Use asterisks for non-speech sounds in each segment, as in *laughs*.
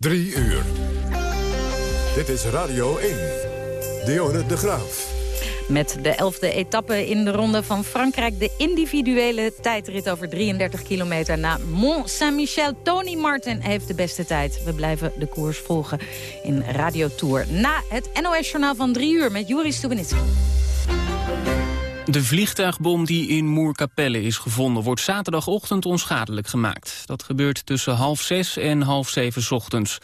Drie uur. Dit is Radio 1. Dionne de Graaf. Met de elfde etappe in de ronde van Frankrijk. De individuele tijdrit over 33 kilometer na Mont Saint-Michel. Tony Martin heeft de beste tijd. We blijven de koers volgen in Radio Tour. Na het NOS-journaal van drie uur met Juri Stubenitski. De vliegtuigbom die in Moerkapelle is gevonden... wordt zaterdagochtend onschadelijk gemaakt. Dat gebeurt tussen half zes en half zeven ochtends.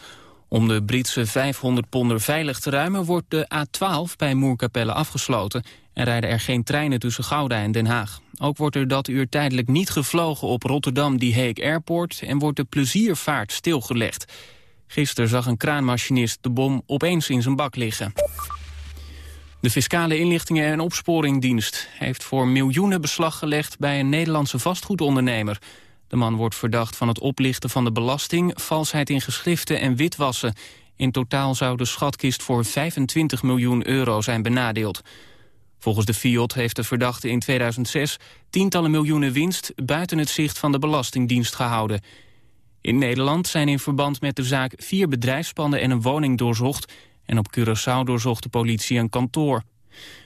Om de Britse 500 ponder veilig te ruimen... wordt de A12 bij Moerkapelle afgesloten... en rijden er geen treinen tussen Gouda en Den Haag. Ook wordt er dat uur tijdelijk niet gevlogen op Rotterdam-Die Hague Airport... en wordt de pleziervaart stilgelegd. Gisteren zag een kraanmachinist de bom opeens in zijn bak liggen. De Fiscale Inlichtingen en Opsporingdienst heeft voor miljoenen beslag gelegd bij een Nederlandse vastgoedondernemer. De man wordt verdacht van het oplichten van de belasting, valsheid in geschriften en witwassen. In totaal zou de schatkist voor 25 miljoen euro zijn benadeeld. Volgens de FIOD heeft de verdachte in 2006 tientallen miljoenen winst buiten het zicht van de Belastingdienst gehouden. In Nederland zijn in verband met de zaak vier bedrijfspanden en een woning doorzocht en op Curaçao doorzocht de politie een kantoor.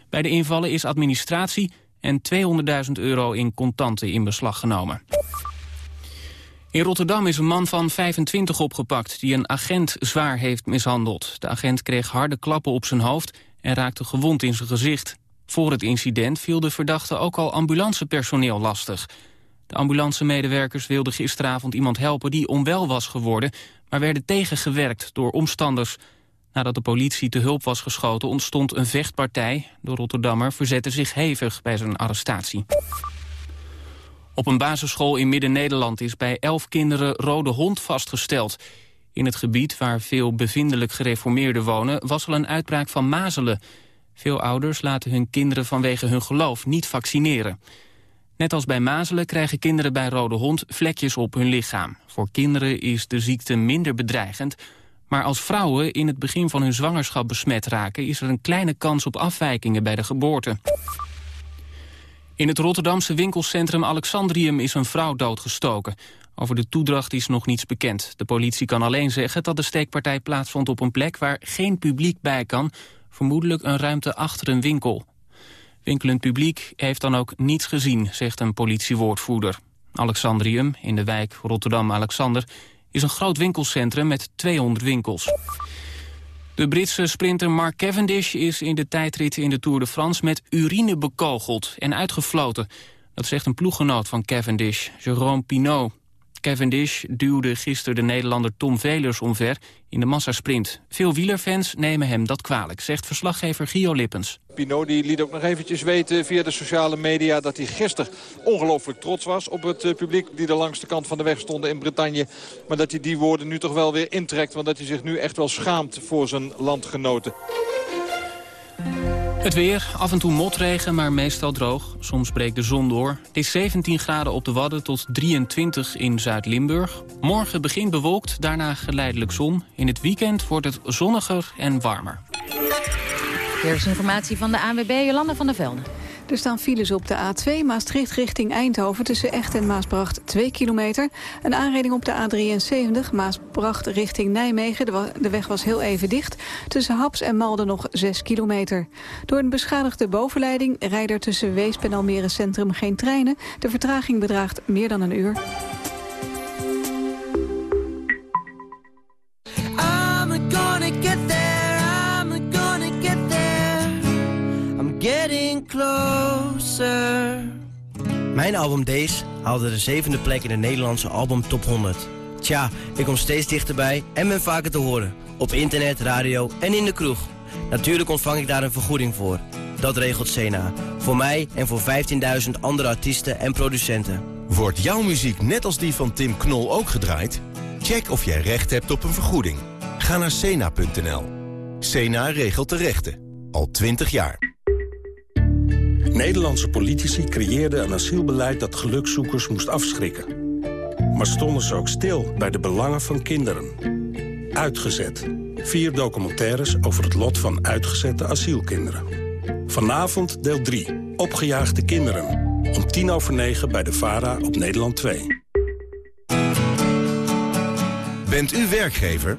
Bij de invallen is administratie en 200.000 euro in contanten in beslag genomen. In Rotterdam is een man van 25 opgepakt die een agent zwaar heeft mishandeld. De agent kreeg harde klappen op zijn hoofd en raakte gewond in zijn gezicht. Voor het incident viel de verdachte ook al ambulancepersoneel lastig. De ambulancemedewerkers wilden gisteravond iemand helpen die onwel was geworden... maar werden tegengewerkt door omstanders. Nadat de politie te hulp was geschoten ontstond een vechtpartij. De Rotterdammer verzette zich hevig bij zijn arrestatie. Op een basisschool in Midden-Nederland is bij elf kinderen rode hond vastgesteld. In het gebied waar veel bevindelijk gereformeerden wonen... was al een uitbraak van mazelen. Veel ouders laten hun kinderen vanwege hun geloof niet vaccineren. Net als bij mazelen krijgen kinderen bij rode hond vlekjes op hun lichaam. Voor kinderen is de ziekte minder bedreigend... Maar als vrouwen in het begin van hun zwangerschap besmet raken... is er een kleine kans op afwijkingen bij de geboorte. In het Rotterdamse winkelcentrum Alexandrium is een vrouw doodgestoken. Over de toedracht is nog niets bekend. De politie kan alleen zeggen dat de steekpartij plaatsvond op een plek... waar geen publiek bij kan, vermoedelijk een ruimte achter een winkel. Winkelend publiek heeft dan ook niets gezien, zegt een politiewoordvoerder. Alexandrium, in de wijk Rotterdam-Alexander is een groot winkelcentrum met 200 winkels. De Britse sprinter Mark Cavendish is in de tijdrit in de Tour de France... met urine bekogeld en uitgefloten. Dat zegt een ploeggenoot van Cavendish, Jérôme Pinot. Cavendish duwde gisteren de Nederlander Tom Velers omver in de massasprint. Veel wielerfans nemen hem dat kwalijk, zegt verslaggever Gio Lippens. Pino die liet ook nog eventjes weten via de sociale media... dat hij gisteren ongelooflijk trots was op het eh, publiek... die er langs de kant van de weg stonden in Bretagne. Maar dat hij die woorden nu toch wel weer intrekt... want dat hij zich nu echt wel schaamt voor zijn landgenoten. Het weer, af en toe motregen, maar meestal droog. Soms breekt de zon door. Het is 17 graden op de Wadden tot 23 in Zuid-Limburg. Morgen begint bewolkt, daarna geleidelijk zon. In het weekend wordt het zonniger en warmer. informatie van de ANWB, Jolanda van der Velden. Er staan files op de A2 Maastricht richting Eindhoven... tussen Echt en Maasbracht 2 kilometer. Een aanrijding op de A73 Maasbracht richting Nijmegen. De weg was heel even dicht. Tussen Haps en Malden nog 6 kilometer. Door een beschadigde bovenleiding rijden er tussen Weesp en Almere Centrum geen treinen. De vertraging bedraagt meer dan een uur. Closer. Mijn album Days haalde de zevende plek in de Nederlandse album Top 100. Tja, ik kom steeds dichterbij en ben vaker te horen. Op internet, radio en in de kroeg. Natuurlijk ontvang ik daar een vergoeding voor. Dat regelt Sena. Voor mij en voor 15.000 andere artiesten en producenten. Wordt jouw muziek net als die van Tim Knol ook gedraaid? Check of jij recht hebt op een vergoeding. Ga naar Sena.nl. Sena regelt de rechten. Al 20 jaar. Nederlandse politici creëerden een asielbeleid dat gelukzoekers moest afschrikken. Maar stonden ze ook stil bij de belangen van kinderen. Uitgezet. Vier documentaires over het lot van uitgezette asielkinderen. Vanavond deel 3. Opgejaagde kinderen. Om tien over negen bij de VARA op Nederland 2. Bent u werkgever?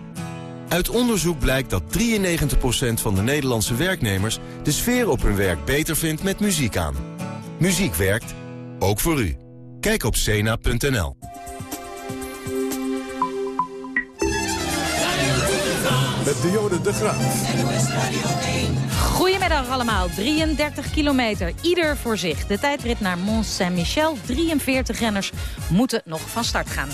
Uit onderzoek blijkt dat 93% van de Nederlandse werknemers... de sfeer op hun werk beter vindt met muziek aan. Muziek werkt, ook voor u. Kijk op cena.nl. Met Dionne de Graaf. Goedemiddag allemaal. 33 kilometer, ieder voor zich. De tijdrit naar Mont Saint-Michel. 43 renners moeten nog van start gaan.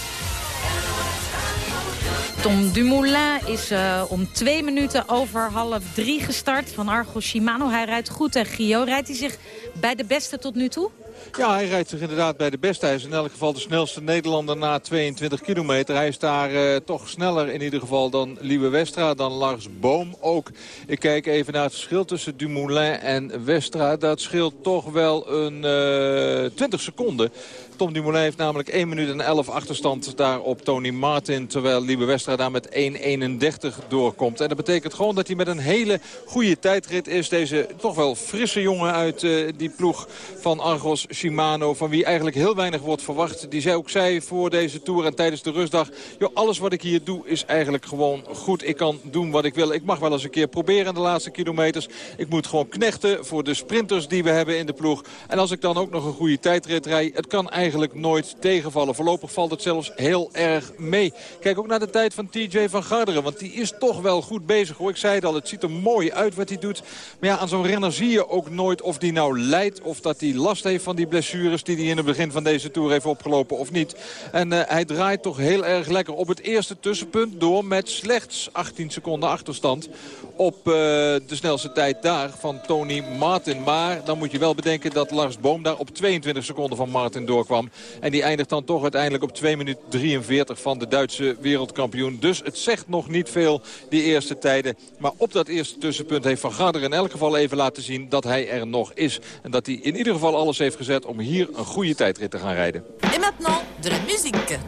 Tom Dumoulin is uh, om twee minuten over half drie gestart van Argo Shimano. Hij rijdt goed en Gio. Rijdt hij zich bij de beste tot nu toe? Ja, hij rijdt zich inderdaad bij de beste. Hij is in elk geval de snelste Nederlander na 22 kilometer. Hij is daar uh, toch sneller in ieder geval dan Lieve Westra, dan Lars Boom ook. Ik kijk even naar het verschil tussen Dumoulin en Westra. Dat scheelt toch wel een uh, eh, 20 seconden. Tom Dumoulin heeft namelijk 1 minuut en 11 achterstand daar op Tony Martin. Terwijl Liebe Westra daar met 1.31 doorkomt. En dat betekent gewoon dat hij met een hele goede tijdrit is. Deze toch wel frisse jongen uit uh, die ploeg van Argos Shimano. Van wie eigenlijk heel weinig wordt verwacht. Die zei ook zei voor deze Tour en tijdens de rustdag. Joh, alles wat ik hier doe is eigenlijk gewoon goed. Ik kan doen wat ik wil. Ik mag wel eens een keer proberen de laatste kilometers. Ik moet gewoon knechten voor de sprinters die we hebben in de ploeg. En als ik dan ook nog een goede tijdrit rijd. Het kan eigenlijk eigenlijk nooit tegenvallen. Voorlopig valt het zelfs heel erg mee. Kijk ook naar de tijd van TJ van Garderen. Want die is toch wel goed bezig. Hoor. Ik zei het al, het ziet er mooi uit wat hij doet. Maar ja, aan zo'n renner zie je ook nooit of die nou leidt... of dat hij last heeft van die blessures die hij in het begin van deze Tour heeft opgelopen of niet. En uh, hij draait toch heel erg lekker op het eerste tussenpunt door... met slechts 18 seconden achterstand op uh, de snelste tijd daar van Tony Martin. Maar dan moet je wel bedenken dat Lars Boom daar op 22 seconden van Martin doorkwam. En die eindigt dan toch uiteindelijk op 2 minuten 43 van de Duitse wereldkampioen. Dus het zegt nog niet veel, die eerste tijden. Maar op dat eerste tussenpunt heeft Van Garder in elk geval even laten zien dat hij er nog is. En dat hij in ieder geval alles heeft gezet om hier een goede tijdrit te gaan rijden. En maintenant de musique.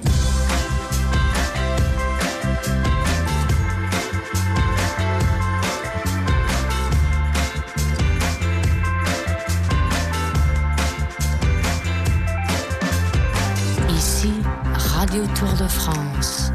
Radio Tour de France.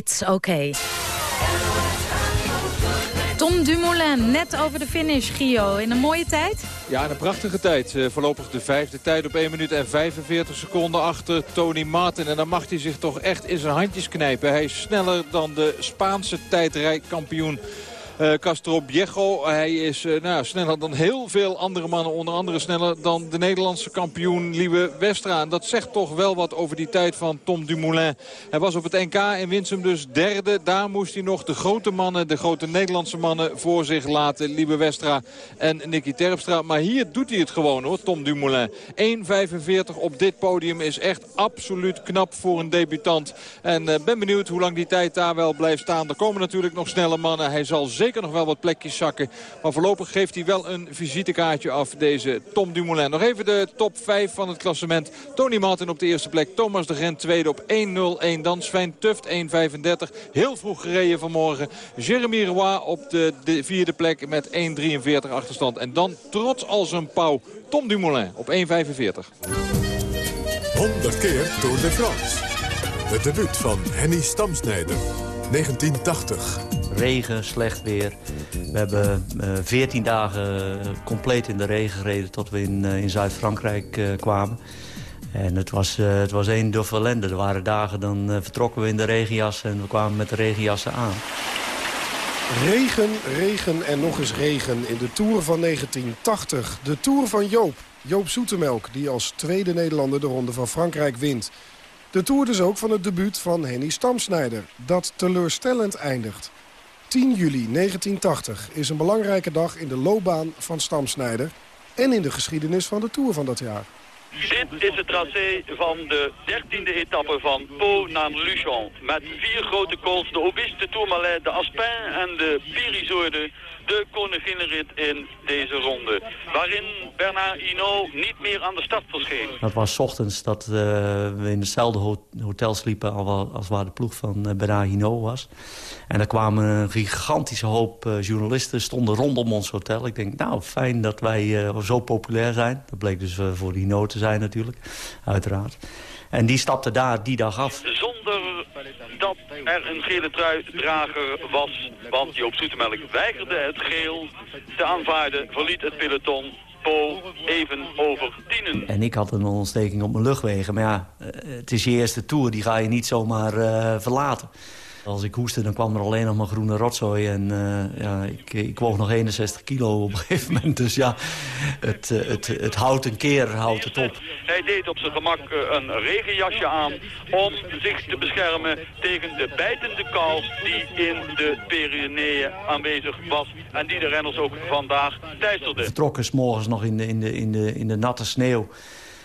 It's okay. Tom Dumoulin, net over de finish, Gio. In een mooie tijd? Ja, een prachtige tijd. Uh, voorlopig de vijfde tijd op 1 minuut en 45 seconden achter Tony Martin. En dan mag hij zich toch echt in zijn handjes knijpen. Hij is sneller dan de Spaanse tijdrijkampioen uh, Castro Viejo. Hij is uh, nou, sneller dan heel veel andere mannen. Onder andere sneller dan de Nederlandse kampioen Lieve Westra. En dat zegt toch wel wat over die tijd van Tom Dumoulin. Hij was op het NK en wint hem dus derde. Daar moest hij nog de grote mannen, de grote Nederlandse mannen voor zich laten. Lieve Westra en Nicky Terpstra. Maar hier doet hij het gewoon hoor, Tom Dumoulin. 1.45 op dit podium is echt absoluut knap voor een debutant. En uh, ben benieuwd hoe lang die tijd daar wel blijft staan. Er komen natuurlijk nog snelle mannen. Hij zal zeker zeker nog wel wat plekjes zakken. Maar voorlopig geeft hij wel een visitekaartje af, deze Tom Dumoulin. Nog even de top 5 van het klassement. Tony Martin op de eerste plek. Thomas de Gent tweede op 1.01. Dan Sven Tuft 1.35. Heel vroeg gereden vanmorgen. Jeremy Roy op de, de vierde plek met 1.43 achterstand. En dan trots als een pauw Tom Dumoulin op 1.45. 100 keer Tour de France. Het debuut van Henny Stamsnijder. 1980 regen, slecht weer. We hebben eh, 14 dagen compleet in de regen gereden tot we in, uh, in Zuid-Frankrijk kwamen. En het was, het was één duffe ellende. Er waren dagen, dan vertrokken we in de regenjassen en we kwamen met de regenjassen aan. Regen, regen en nog eens regen in de Tour van 1980. De Tour van Joop. Joop Zoetemelk, die als tweede Nederlander de Ronde van Frankrijk wint. De Tour dus ook van het debuut van Henny Stamsnijder, dat teleurstellend eindigt. 10 juli 1980 is een belangrijke dag in de loopbaan van Stamsnijder... en in de geschiedenis van de Tour van dat jaar. Dit is het tracé van de dertiende etappe van Pau naar Luchon. Met vier grote kools, de Aubis, de Tourmalet, de Aspin en de Pirisoorde de koninginnenrit in deze ronde. Waarin Bernard Hinault niet meer aan de start verscheen. Dat was ochtends dat uh, we in hetzelfde hotel sliepen als waar de ploeg van uh, Bernard Hinault was. En er kwamen een gigantische hoop uh, journalisten, stonden rondom ons hotel. Ik denk, nou, fijn dat wij zo populair zijn. Dat bleek dus voor Hinault te zijn natuurlijk, uiteraard. En die stapte daar die dag af. Er een gele truidrager was. Want Joop Zoetemelk weigerde het geel te aanvaarden, verliet het peloton Po even over tienen. En ik had een ontsteking op mijn luchtwegen. Maar ja, eh, het is je eerste tour, die ga je niet zomaar uh, verlaten. Als ik hoestte, dan kwam er alleen nog maar groene rotzooi. En uh, ja, ik, ik woog nog 61 kilo op een *laughs* gegeven moment. Dus ja, het, het, het houdt een keer, houdt het op. Hij deed op zijn gemak eh, een regenjasje aan om zich te beschermen tegen de bijtende kou die in de Pyreneeën aanwezig was. En die de renners ook vandaag teisterden. Vertrokken s morgens nog in de, in, de, in, de, in de natte sneeuw.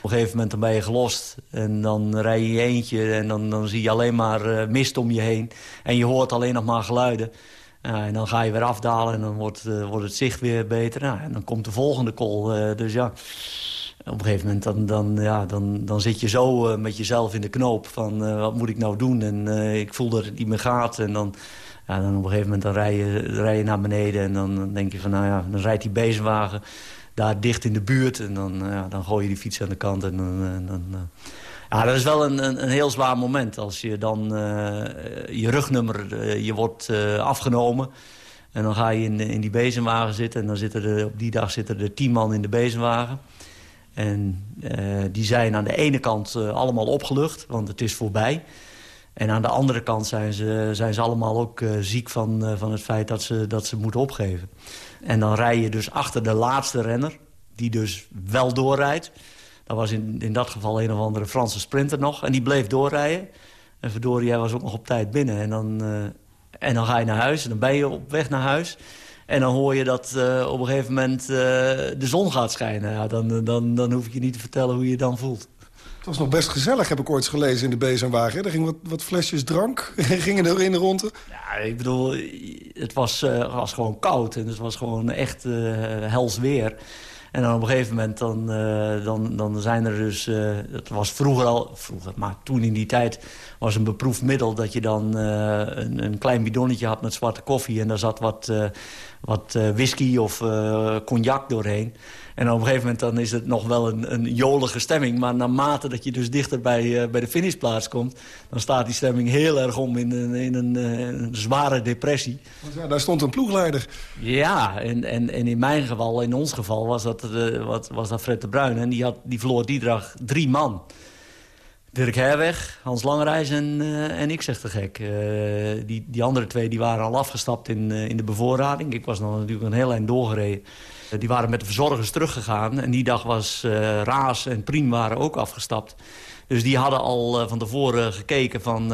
Een gegeven moment dan ben je gelost. En dan rij je eentje en dan, dan zie je alleen maar uh, mist om je heen. En je hoort alleen nog maar geluiden. En dan ga je weer afdalen en dan wordt, uh, wordt het zicht weer beter. Nou, en dan komt de volgende call. dus ja, op een gegeven moment dan, dan, ja, dan, dan zit je zo met jezelf in de knoop. Van wat moet ik nou doen? En ik voel dat het niet meer gaat. En dan, ja, dan op een gegeven moment dan rij, je, rij je naar beneden. En dan denk je van nou ja, dan rijdt die bezemwagen daar dicht in de buurt. En dan, eh, dan gooi je die fiets aan de kant. En dan, eh, uh, ja, dat is wel een, een, een, heel zwaar moment. Als je dan je rugnummer, je wordt afgenomen. En dan ga je in, in die bezemwagen zitten. En dan zitten er, op die dag zitten er tien man in de bezemwagen. En die zijn aan de ene kant allemaal opgelucht, want het is voorbij. En aan de andere kant zijn ze, zijn ze allemaal ook ziek van, van het feit dat ze, dat ze moeten opgeven. En dan rij je dus achter de laatste renner, die dus wel doorrijdt. Dat was in, in dat geval een of andere Franse sprinter nog. En die bleef doorrijden. En verdorie, jij was ook nog op tijd binnen. En dan, uh, en dan ga je naar huis en dan ben je op weg naar huis. En dan hoor je dat uh, op een gegeven moment uh, de zon gaat schijnen. Ja, dan, dan, dan hoef ik je niet te vertellen hoe je je dan voelt. Het was nog best gezellig, heb ik ooit gelezen in de bezemwagen. Er gingen wat, wat flesjes drank, *laughs* gingen er in de ronde. Ja, ik bedoel, het was, uh, was gewoon koud en het was gewoon echt uh, hels weer. En dan op een gegeven moment dan, uh, dan, dan zijn er dus... het was vroeger al, vroeger, maar toen in die tijd was een beproefd middel... dat je dan een, een, klein bidonnetje had met zwarte koffie... en daar zat wat, wat whisky of cognac doorheen. En op een gegeven moment dan is het nog wel een, een jolige stemming. Maar naarmate dat je dus dichter bij, uh, bij de finishplaats komt... dan staat die stemming heel erg om in, een, in een, een zware depressie. Want ja, daar stond een ploegleider. Ja, en, en, en in mijn geval, in ons geval, was dat, uh, wat, was dat Fred de Bruin. En die, had, die verloor die dag drie man. Dirk Herweg, Hans Langreis en, uh, en ik zeg te gek. Uh, die, die andere twee die waren al afgestapt in, uh, in de bevoorrading. Ik was dan natuurlijk een heel eind doorgereden. Die waren met de verzorgers teruggegaan. En die dag was Raas en Priem waren ook afgestapt. Dus die hadden al van tevoren gekeken van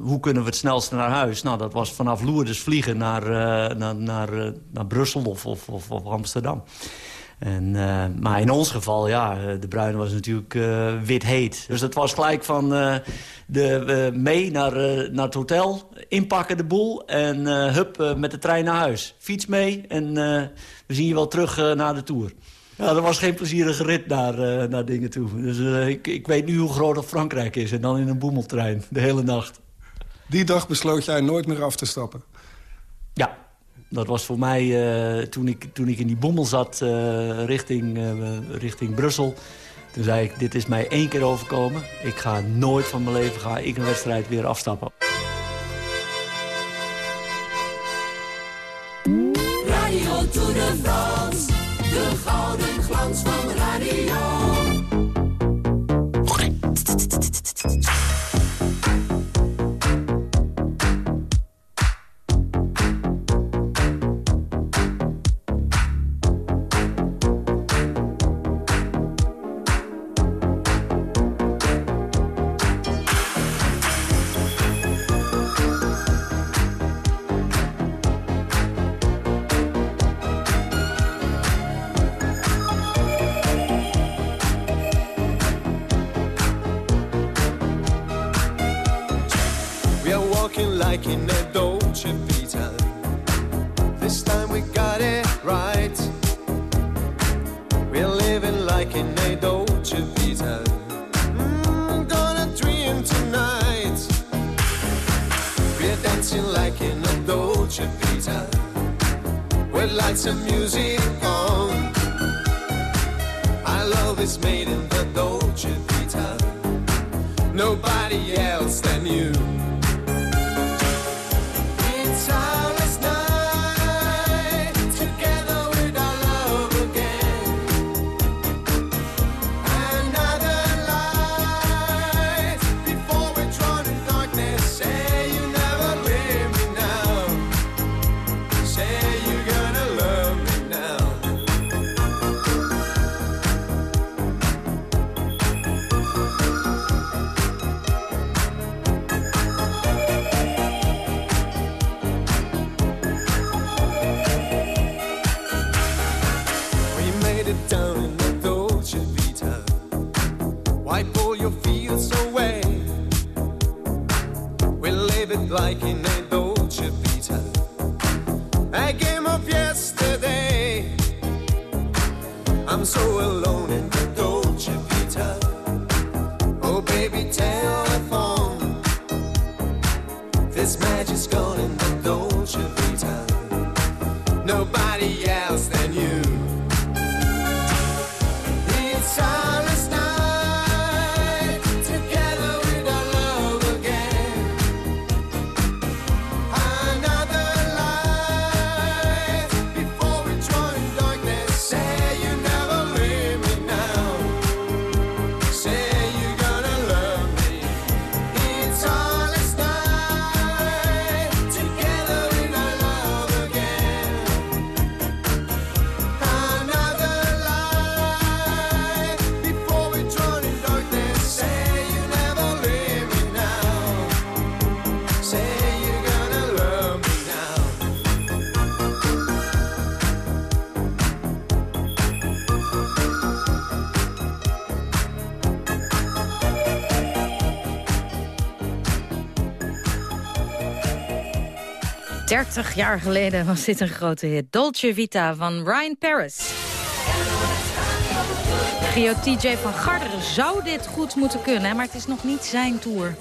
hoe kunnen we het snelste naar huis. Nou, dat was vanaf Lourdes vliegen naar, naar, naar, naar Brussel of, of, of Amsterdam. En, uh, maar in ons geval, ja, de Bruin was natuurlijk uh, wit heet. Dus het was gelijk van uh, de, mee naar, naar het hotel, inpakken de boel... en hup, met de trein naar huis. Fiets mee en we zien je wel terug naar de Tour. Ja, dat was geen plezierige rit naar, naar dingen toe. Dus ik, ik weet nu hoe groot Frankrijk is. En dan in een boemeltrein, de hele nacht. Die dag besloot jij nooit meer af te stappen? Ja, dat was voor mij, uh, toen, ik, toen ik in die bommel zat uh, richting, uh, richting Brussel... toen zei ik, dit is mij één keer overkomen. Ik ga nooit van mijn leven ga ik een wedstrijd weer afstappen. 30 jaar geleden was dit een grote hit. Dolce Vita van Ryan Paris. Gio TJ van Garderen zou dit goed moeten kunnen, maar het is nog niet zijn tour.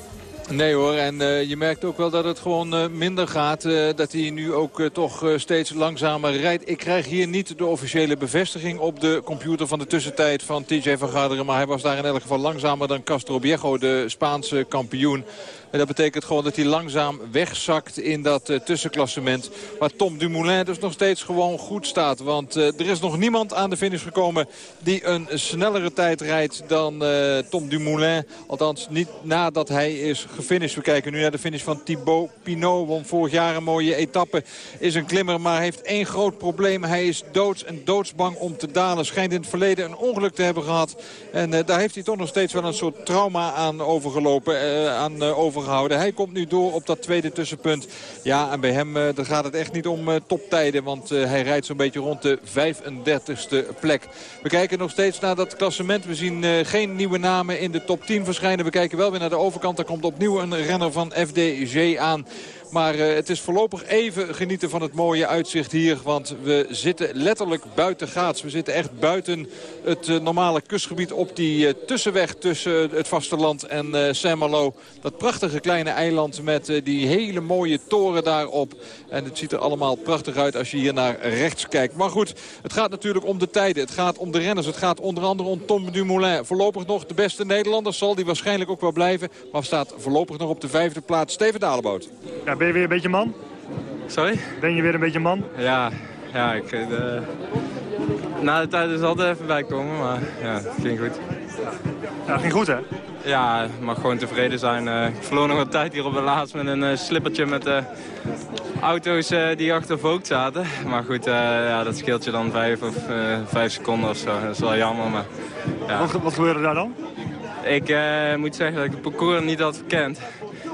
Nee hoor, en uh, je merkt ook wel dat het gewoon uh, minder gaat. Uh, dat hij nu ook toch steeds langzamer rijdt. Ik krijg hier niet de officiële bevestiging op de computer van de tussentijd van TJ van Garderen. Maar hij was daar in elk geval langzamer dan Castro Viejo, de Spaanse kampioen. En dat betekent gewoon dat hij langzaam wegzakt in dat tussenklassement. Waar Tom Dumoulin dus nog steeds gewoon goed staat. Want er is nog niemand aan de finish gekomen die een snellere tijd rijdt dan Tom Dumoulin. Althans niet nadat hij is gefinished. We kijken nu naar de finish van Thibaut Pinot. Won vorig jaar een mooie etappe. Is een klimmer, maar heeft één groot probleem. Hij is doods en doodsbang om te dalen. Schijnt in het verleden een ongeluk te hebben gehad. En daar heeft hij toch nog steeds wel een soort trauma aan overgelopen. aan overgelopen overgehouden. Hij komt nu door op dat tweede tussenpunt. Ja, en bij hem uh, gaat het echt niet om toptijden. Want hij rijdt zo'n beetje rond de 35ste plek. We kijken nog steeds naar dat klassement. We zien geen nieuwe namen in de top 10 verschijnen. We kijken wel weer naar de overkant. Daar komt opnieuw een renner van FDG aan. Maar uh, het is voorlopig even genieten van het mooie uitzicht hier. Want we zitten letterlijk buiten gaats. We zitten echt buiten het uh, normale kustgebied op die uh, tussenweg tussen het vasteland en Saint-Malo. Dat prachtige kleine eiland met die hele mooie toren daarop. En het ziet er allemaal prachtig uit als je hier naar rechts kijkt. Maar goed, het gaat natuurlijk om de tijden. Het gaat om de renners. Het gaat onder andere om Tom Dumoulin. Voorlopig nog de beste Nederlander. Zal die waarschijnlijk ook wel blijven. Maar staat voorlopig nog op de vijfde plaats. Steven Dalebout. Ja, ben je weer een beetje man? Sorry? Ben je weer een beetje man? Ja, ja ik, de... na de tijd is altijd even bijkomen, maar ja, het ging goed. Ja, ging goed hè? Ja, mag gewoon tevreden zijn. Uh, ik verloor nog wat tijd hier op de laatst met een uh, slippertje met uh, auto's die achter Vogt zaten. Maar goed, ja, dat scheelt je dan vijf of vijf seconden of zo. Dat is wel jammer, maar... Ja. Wat, wat gebeurde daar dan? Ik moet zeggen dat ik het parcours niet had verkend.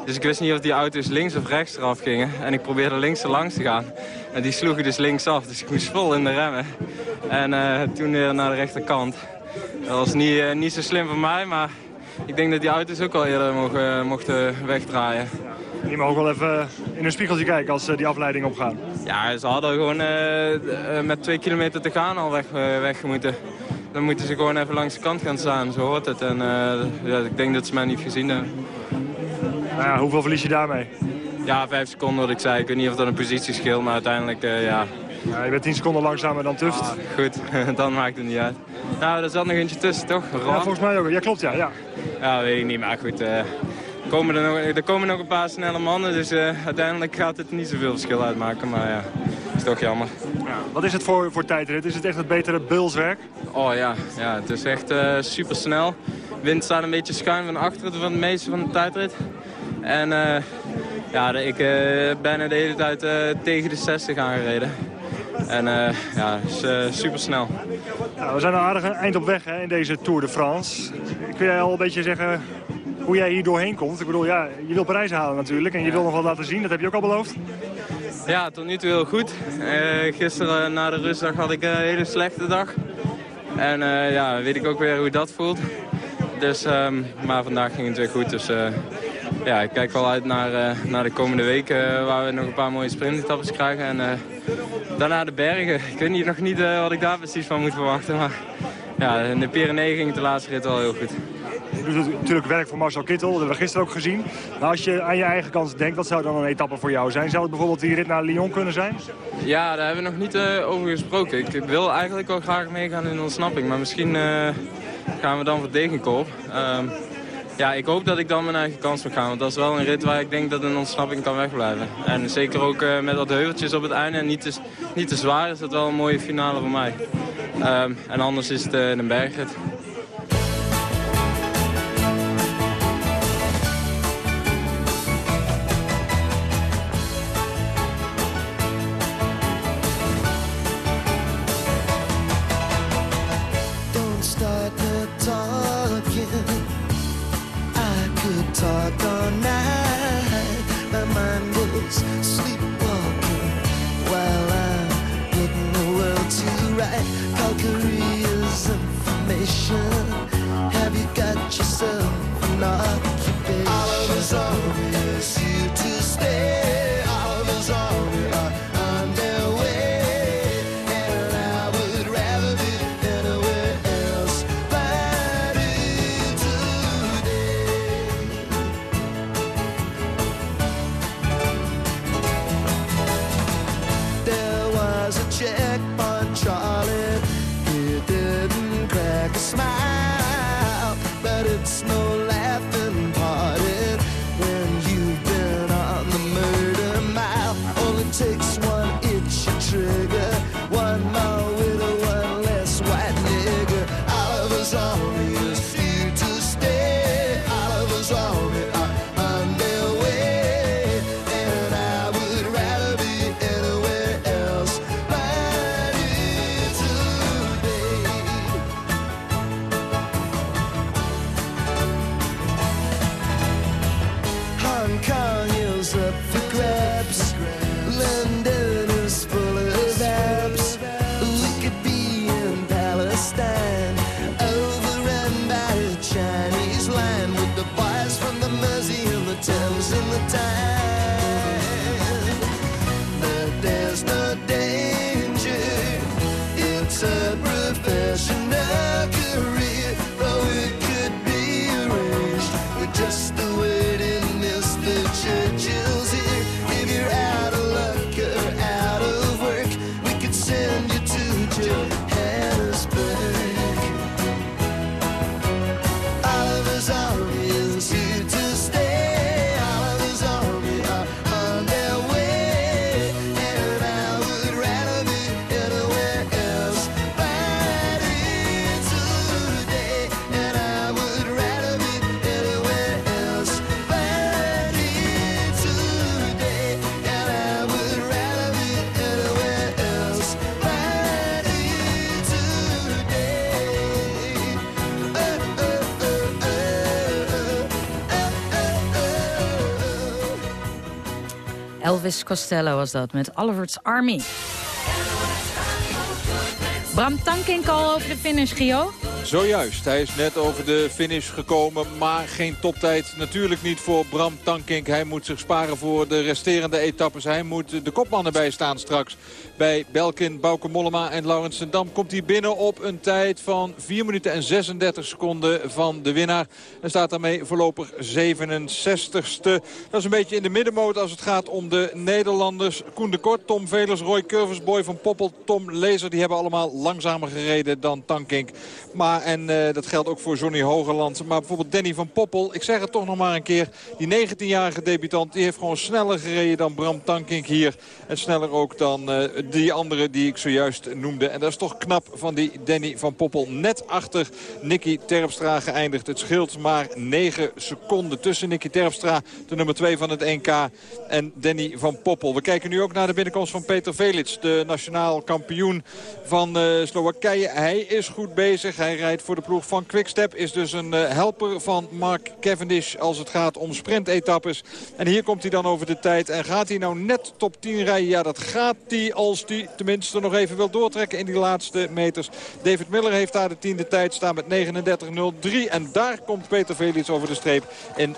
Dus ik wist niet of die auto's links of rechts eraf gingen. En ik probeerde links er langs te gaan. En die sloegen dus links af, dus ik moest vol in de remmen. En uh, toen weer naar de rechterkant. Dat was niet, uh, niet zo slim voor mij, maar ik denk dat die auto's ook wel eerder mogen, mochten wegdraaien. Ja, die mogen wel even in hun spiegeltje kijken als die afleiding opgaan. Ja, ze hadden gewoon uh, met twee kilometer te gaan al weg, weg moeten. Dan moeten ze gewoon even langs de kant gaan staan, zo hoort het. En ja, ik denk dat ze mij niet gezien hebben. Nou hoeveel verlies je daarmee? Ja, vijf seconden wat ik zei. Ik weet niet of dat een positieschil, maar uiteindelijk uh, ja. ja. Je bent tien seconden langzamer dan Tuft. Ah, goed, *laughs* dan maakt het niet uit. Nou, er zat nog eentje tussen, toch? Ja, volgens mij ook. Ja, klopt, ja. Ja, ja weet ik niet, maar goed. Uh, komen er, nog, er komen nog een paar snelle mannen, dus uh, uiteindelijk gaat het niet zoveel verschil uitmaken. Maar ja, is toch jammer. Ja, wat is het voor, voor tijdrit? Is het echt het betere bulswerk? Oh ja, ja het is echt super snel. Wind staat een beetje schuin van achteren van de meeste van de tijdrit. En uh, ja, ik uh, ben de hele tijd uh, tegen de 60 aangereden. En ja, is super snel. Nou, we zijn al aardig eind op weg hè, in deze Tour de France. Kun jij al een beetje zeggen hoe jij hier doorheen komt? Ik bedoel, ja, je wil prijzen halen natuurlijk en je wil nog wat laten zien. Dat heb je ook al beloofd? Ja, tot nu toe heel goed. gisteren na de rustdag had ik een hele slechte dag. En ja, weet ik ook weer hoe dat voelt. Dus, um, maar vandaag ging het weer goed, dus ja, ik kijk wel uit naar, uh, naar de komende weken waar we nog een paar mooie sprintetappes krijgen. En uh, daarna de bergen. Ik weet niet, nog niet wat ik daar precies van moet verwachten. Maar ja, in de Pyreneeën ging het de laatste rit wel heel goed. Je doet natuurlijk werk voor Marcel Kittel, dat hebben we gisteren ook gezien. Maar als je aan je eigen kant denkt, wat zou dan een etappe voor jou zijn? Zou het bijvoorbeeld die rit naar Lyon kunnen zijn? Ja, daar hebben we nog niet over gesproken. Ik wil eigenlijk wel graag meegaan in de ontsnapping, maar misschien gaan we dan voor Degenkolb. Um, ja, ik hoop dat ik dan mijn eigen kans mag gaan. Want dat is wel een rit waar ik denk dat een ontsnapping kan wegblijven. En zeker ook uh, met wat heuveltjes op het einde en niet te, niet te zwaar is dat wel een mooie finale voor mij. Um, en anders is het uh, een bergrit. Elvis Costello was dat met Oliver's Army. Bram Tankink al over de finish, Gio. Zojuist, hij is net over de finish gekomen, maar geen toptijd. Natuurlijk niet voor Bram Tankink. Hij moet zich sparen voor de resterende etappes. Hij moet de kopmannen bijstaan straks. Bij Belkin, Bauke Mollema en Laurens Dam komt hij binnen op een tijd van 4 minuten en 36 seconden van de winnaar. En staat daarmee voorlopig 67ste. Dat is een beetje in de middenmoot als het gaat om de Nederlanders. Koen de Kort, Tom Velers, Roy Curvers, Boy van Poppel, Tom Lezer. Die hebben allemaal langzamer gereden dan Tankink. Maar, en eh, dat geldt ook voor Johnny Hogerland. Maar bijvoorbeeld Danny van Poppel, ik zeg het toch nog maar een keer. Die 19-jarige debutant, die heeft gewoon sneller gereden dan Bram Tankink hier. En sneller ook dan eh, die andere die ik zojuist noemde. En dat is toch knap van die Danny van Poppel. Net achter Nicky Terpstra geëindigd. Het scheelt maar 9 seconden tussen Nicky Terpstra, de nummer 2 van het NK, en Danny van Poppel. We kijken nu ook naar de binnenkomst van Peter Velits, de nationaal kampioen van eh, Slowakije. Hij is goed bezig. Hij voor de ploeg van Quickstep. Is dus een eh, helper van Mark Cavendish als het gaat om sprintetappes. En hier komt hij dan over de tijd. En gaat hij nou net top 10 rijden? Ja, dat gaat hij als hij tenminste nog even wil doortrekken in die laatste meters. David Miller heeft daar de tiende tijd staan met 39.03. En daar komt Peter Velits over de streep in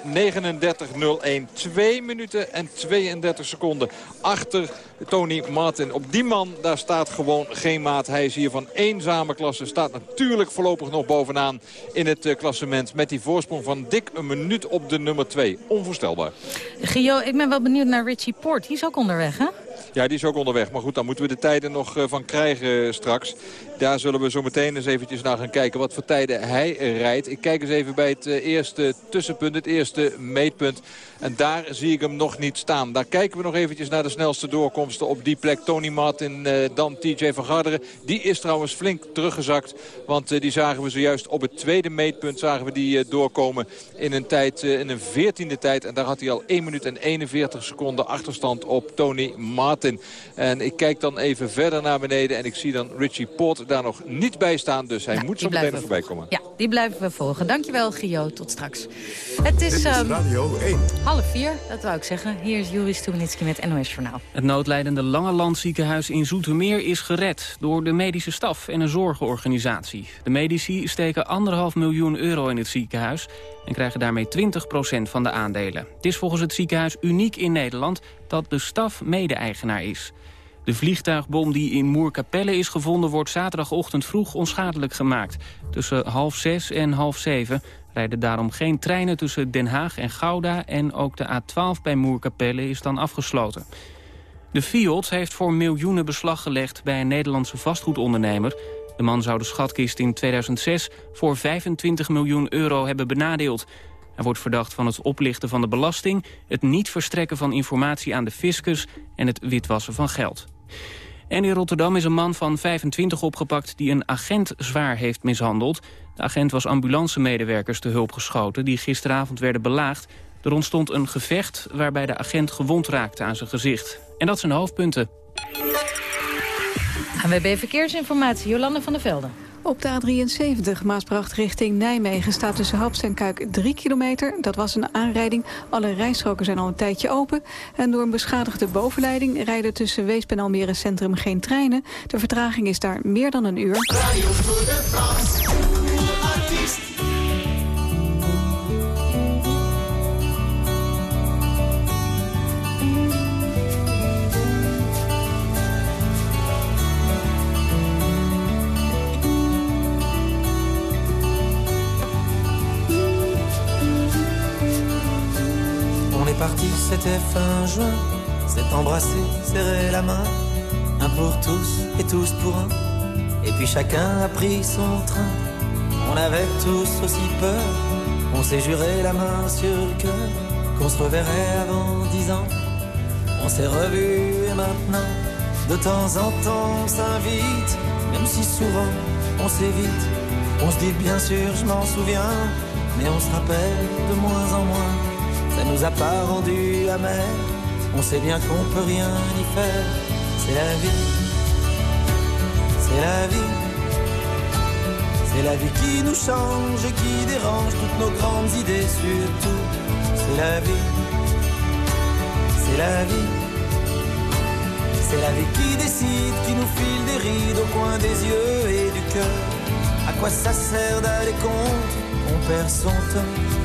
39.01. 2 minuten en 32 seconden achter Tony Martin. Op die man, daar staat gewoon geen maat. Hij is hier van eenzame klasse. Staat natuurlijk voorlopig nog bovenaan in het eh, klassement. Met die voorsprong van dik een minuut op de nummer 2. Onvoorstelbaar. Gio, ik ben wel benieuwd naar Richie Port. Die is ook onderweg, hè? Ja, die is ook onderweg. Maar goed, dan moeten we de tijden nog eh, van krijgen eh, straks. Daar zullen we zo meteen eens eventjes naar gaan kijken wat voor tijden hij rijdt. Ik kijk eens even bij het eh, eerste tussenpunt, het eerste meetpunt. En daar zie ik hem nog niet staan. Daar kijken we nog eventjes naar de snelste doorkomsten op die plek. Tony Martin, dan TJ van Garderen. Die is trouwens flink teruggezakt. Want die zagen we zojuist op het tweede meetpunt zagen we die doorkomen in een tijd, in een veertiende tijd. En daar had hij al 1 minuut en 41 seconden achterstand op Tony Martin. En ik kijk dan even verder naar beneden en ik zie dan Richie Port daar nog niet bij staan. Dus hij moet zo meteen nog voorbij komen. Ja, die blijven we volgen. Dankjewel, Gio. Tot straks. Het is, ehm, Radio 1. half vier, dat wou ik zeggen. Hier is Juri Stubenitski met NOS Journaal. Het noodlijdende Langeland ziekenhuis in Zoetermeer is gered... door de medische staf en een zorgorganisatie. De medici steken anderhalf miljoen euro in het ziekenhuis... en krijgen daarmee 20% van de aandelen. Het is volgens het ziekenhuis uniek in Nederland... dat de staf mede-eigenaar is. De vliegtuigbom die in Moerkapelle is gevonden... wordt zaterdagochtend vroeg onschadelijk gemaakt. Tussen half zes en half zeven rijden daarom geen treinen tussen Den Haag en Gouda... en ook de A12 bij Moerkapelle is dan afgesloten. De Fiat heeft voor miljoenen beslag gelegd bij een Nederlandse vastgoedondernemer. De man zou de schatkist in 2006 voor 25 miljoen euro hebben benadeeld. Hij wordt verdacht van het oplichten van de belasting... het niet verstrekken van informatie aan de fiscus... en het witwassen van geld. En in Rotterdam is een man van 25 opgepakt... die een agent zwaar heeft mishandeld. De agent was ambulancemedewerkers te hulp geschoten... die gisteravond werden belaagd. Er ontstond een gevecht waarbij de agent gewond raakte aan zijn gezicht. En dat zijn hoofdpunten. ANWB Verkeersinformatie, Jolande van der Velden. Op de A73 Maasbracht richting Nijmegen staat tussen Halst en Kuik 3 kilometer. Dat was een aanrijding. Alle rijstroken zijn al een tijdje open. En door een beschadigde bovenleiding rijden tussen Weesp en Almere Centrum geen treinen. De vertraging is daar meer dan een uur. C'était fin juin. S'est embrassé, serré la main. Un pour tous et tous pour un. Et puis chacun a pris son train. On avait tous aussi peur. On s'est juré la main sur le cœur qu'on se reverrait avant dix ans. On s'est revus et maintenant, de temps en temps, on s'invite. Même si souvent on s'évite. On se dit bien sûr, je m'en souviens. Mais on se rappelle de moins en moins. Nous a pas rendu amers. On sait bien qu'on peut rien y faire. C'est la vie. C'est la vie. C'est la vie qui nous change et qui dérange toutes nos grandes idées surtout. C'est la vie. C'est la vie. C'est la vie qui décide, qui nous file des rides au coin des yeux et du cœur. À quoi ça sert d'aller contre? On perd son temps.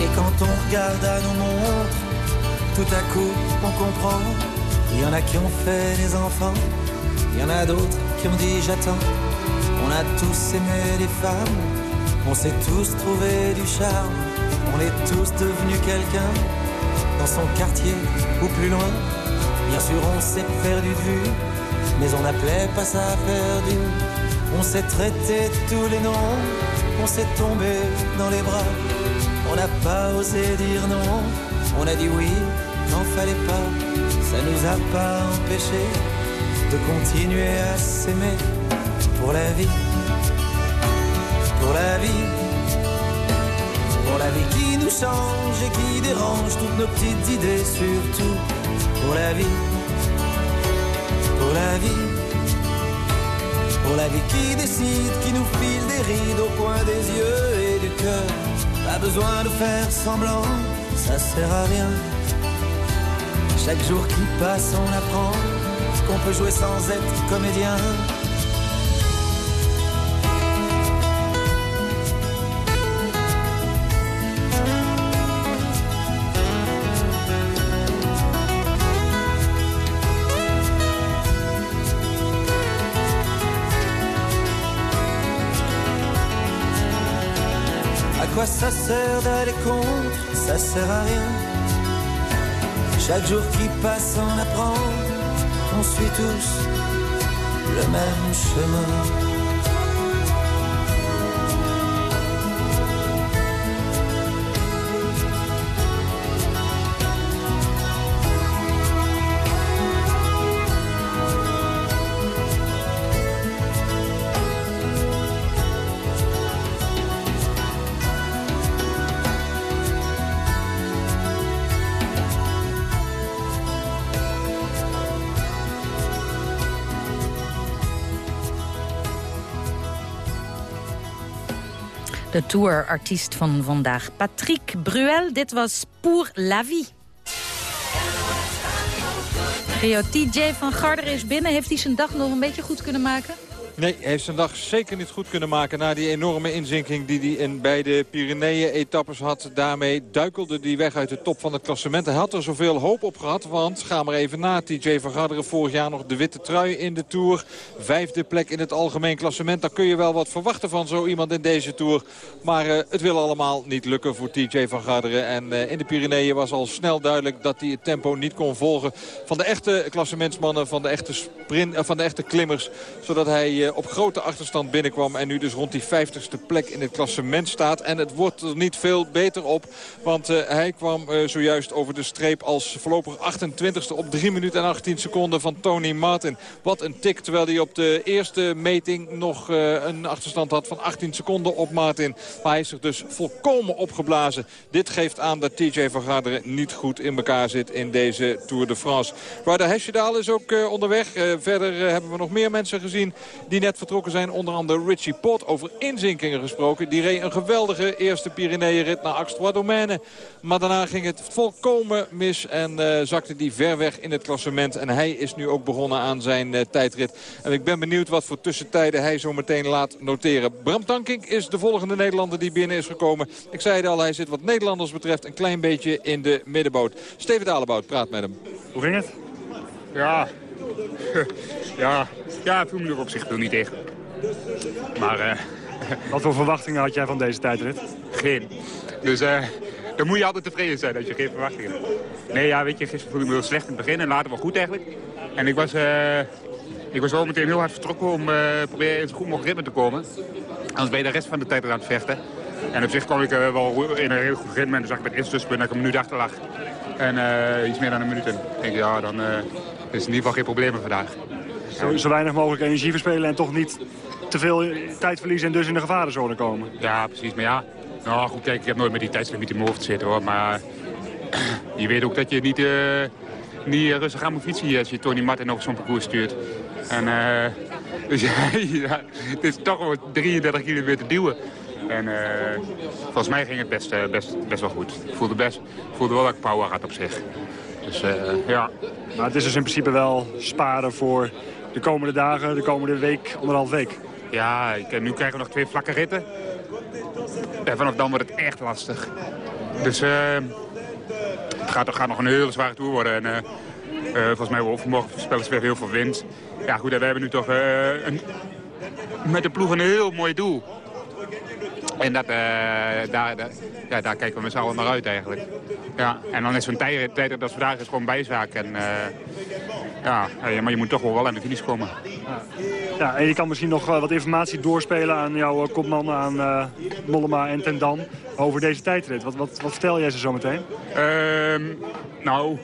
Et quand on regarde à nos montres, tout à coup on comprend. Il y en a qui ont fait des enfants, il y en a d'autres qui ont dit j'attends. On a tous aimé les femmes, on s'est tous trouvé du charme. On est tous devenus quelqu'un dans son quartier ou plus loin. Bien sûr on s'est perdu de vue, mais on n'appelait pas ça perdu. On s'est traité tous les noms, on s'est tombé dans les bras. Pas osé dire non, on a dit oui, n'en fallait pas. Ça nous a pas empêché de continuer à s'aimer pour la vie, pour la vie, pour la vie qui nous change et qui dérange toutes nos petites idées surtout. Pour la vie, pour la vie. Pour la vie qui décide, qui nous Pas besoin de faire semblant, ça sert à rien. Chaque jour qui passe, on apprend qu'on peut jouer sans être comédien. Quoi ça sert d'aller contre? Ça sert à rien. Chaque jour qui passe, on apprend. On suit tous le même chemin. Tourartiest van vandaag, Patrick Bruel. Dit was Pour la Vie. Rio, TJ van Garderen is binnen. Heeft hij zijn dag nog een beetje goed kunnen maken? Nee, hij heeft zijn dag zeker niet goed kunnen maken... na die enorme inzinking die hij in beide Pyreneeën-etappes had. Daarmee duikelde hij weg uit de top van het klassement. Hij had er zoveel hoop op gehad, want ga maar even na. TJ van Garderen vorig jaar nog de witte trui in de Tour. Vijfde plek in het algemeen klassement. Daar kun je wel wat verwachten van zo iemand in deze Tour. Maar uh, het wil allemaal niet lukken voor TJ van Garderen. En uh, in de Pyreneeën was al snel duidelijk dat hij het tempo niet kon volgen... van de echte klassementsmannen, van de echte, sprint, uh, van de echte klimmers. Zodat hij op grote achterstand binnenkwam. En nu dus rond die 50ste plek in het klassement staat. En het wordt er niet veel beter op. Want hij kwam zojuist over de streep als voorlopig 28ste op 3 minuten en 18 seconden van Tony Martin. Wat een tik, terwijl hij op de eerste meting nog een achterstand had van 18 seconden op Martin. Maar hij is zich dus volkomen opgeblazen. Dit geeft aan dat TJ van Garderen niet goed in elkaar zit in deze Tour de France. Ryder Hesjedaal is ook onderweg. Verder hebben we nog meer mensen gezien die net vertrokken zijn. Onder andere Richie Pot over inzinkingen gesproken. Die reed een geweldige eerste Pyreneeënrit naar Axtrois-Domaine. Maar daarna ging het volkomen mis en zakte die ver weg in het klassement. En hij is nu ook begonnen aan zijn tijdrit. En ik ben benieuwd wat voor tussentijden hij zo meteen laat noteren. Bram Tankink is de volgende Nederlander die binnen is gekomen. Ik zei het al, hij zit wat Nederlanders betreft een klein beetje in de middenboot. Steven Dalebout praat met hem. Hoe ging het? Ja, *laughs* ja, ja ik voel me er op zich wel niet tegen. Maar... Uh... *laughs* Wat voor verwachtingen had jij van deze tijdrit? Geen. Dus uh, dan moet je altijd tevreden zijn als je geen verwachtingen hebt. Nee, ja, weet je, gisteren voelde ik me heel slecht in het begin en later wel goed eigenlijk. En ik was, uh, ik was wel meteen heel hard vertrokken om proberen in zo goed mogelijk ritme te komen. Anders ben je de rest van de tijd eraan het vechten. En op zich kwam ik wel in een heel goed ritme. En toen zag ik bij het eerste dat ik een minuut achter lag. En iets meer dan een minuut. En ik denk, ja, dan is in ieder geval geen probleem vandaag. Zo, zo, weinig mogelijk energie verspelen en toch niet te veel tijd verliezen en dus in de gevarenzone komen. Ja, precies. Maar ja, nou goed, kijk, ik heb nooit met die tijdslimiet in mijn hoofd zitten hoor. Maar *clears throat* je weet ook dat je niet, niet rustig aan moet fietsen als je Tony Martin over zo'n parcours stuurt. En *laughs* dus ja, het is toch wel 33 kilometer duwen. En uh, volgens mij ging het best, best, best wel goed. Ik voelde, best, voelde wel dat ik power had op zich. Dus uh, ja. Maar het is dus in principe wel sparen voor de komende dagen, de komende week, anderhalf week. Ja, ik, nu krijgen we nog twee vlakke ritten. En vanaf dan wordt het echt lastig. Dus het gaat, gaat nog een hele zware tour worden. En, volgens mij overmorgen voorspellen ze weer heel veel wind. Ja goed, we hebben nu toch een, met de ploeg een heel mooi doel. En dat, uh, daar, ja, daar kijken we met z'n allen naar uit eigenlijk. Ja, en dan is zo'n tijd, tijd dat vandaag is gewoon bijzaak. En, uh, ja, maar je moet toch wel aan de finish komen. Ja. en je kan misschien nog wat informatie doorspelen aan jouw kopman, aan Mollema en Ten Dam over deze tijdrit. Wat, wat, wat vertel jij ze zo meteen? Uh, nou,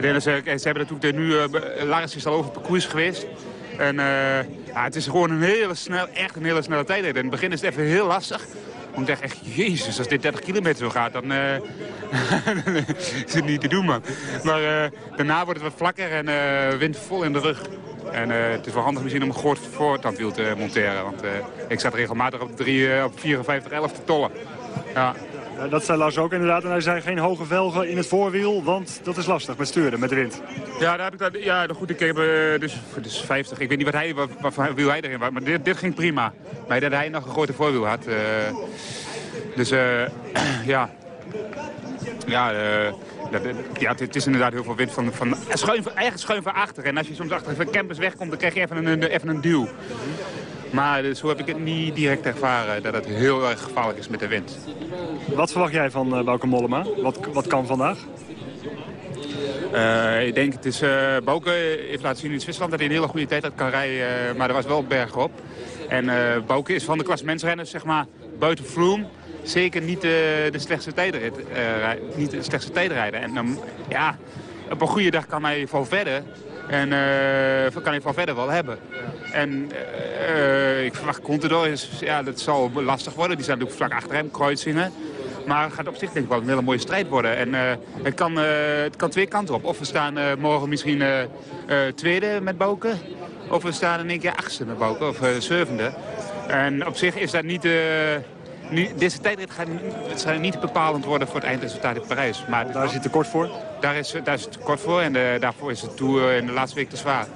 *clears throat* ze, ze hebben natuurlijk nu, uh, Lars is al over het parcours geweest. En uh, ja, het is gewoon een hele snel, echt een hele snelle tijdrit. In het begin is het even heel lastig. Om te echt, jezus, als dit 30 kilometer zo gaat, dan uh, *laughs* is het niet te doen, man. Maar uh, daarna wordt het wat vlakker en uh, wind vol in de rug. En het is wel handig misschien om een groot voortandwiel te monteren. Want ik zat regelmatig op, 3, op 54, 11 te tollen. Ja. Dat zei Lars ook inderdaad. En hij zei geen hoge velgen in het voorwiel, want dat is lastig met sturen, met de wind. Ja, daar heb ik dat, ja goed, ik heb dus, dus 50. Ik weet niet wat hij, wat, wat wiel hij erin was, maar dit, dit ging prima. Maar dat hij nog een grote voorwiel had. Uh, dus uh, *clears throat* ja, ja, uh, ja, het, is inderdaad heel veel wind van, van schuin, eigenlijk schuin van achter. En als je soms achter van campus wegkomt, dan krijg je even een, even een duw. Maar dus, zo heb ik het niet direct ervaren dat het heel erg gevaarlijk is met de wind. Wat verwacht jij van uh, Bauke Mollema? Wat, wat kan vandaag? Uh, ik denk, het is, uh, Bouke heeft laten zien in Zwitserland dat hij een hele goede tijd had kan rijden. maar er was wel bergop. En uh, is van de klassementsrenners, zeg maar, buiten Froome. Zeker niet de slechtste tijdrit, niet de slechtste tijdrijder. En um, ja, op een goede dag kan hij vol verder. En uh, kan hij van verder wel hebben. En uh, ik verwacht Contador, is, ja, dat zal lastig worden. Die staat natuurlijk vlak achter hem, Kreuzinger. Maar het gaat op zich denk ik wel een hele mooie strijd worden. En uh, het, kan, het kan twee kanten op. Of we staan morgen misschien tweede met Bouke. Of we staan in één keer achtste met Bouke, of zevende. En op zich is dat niet... Nu, deze tijdrit gaat het zal niet bepalend worden voor het eindresultaat in Parijs. Maar daar is het tekort voor? Daar is, daar is het tekort voor en de, daarvoor is het Tour in de laatste week te zwaar.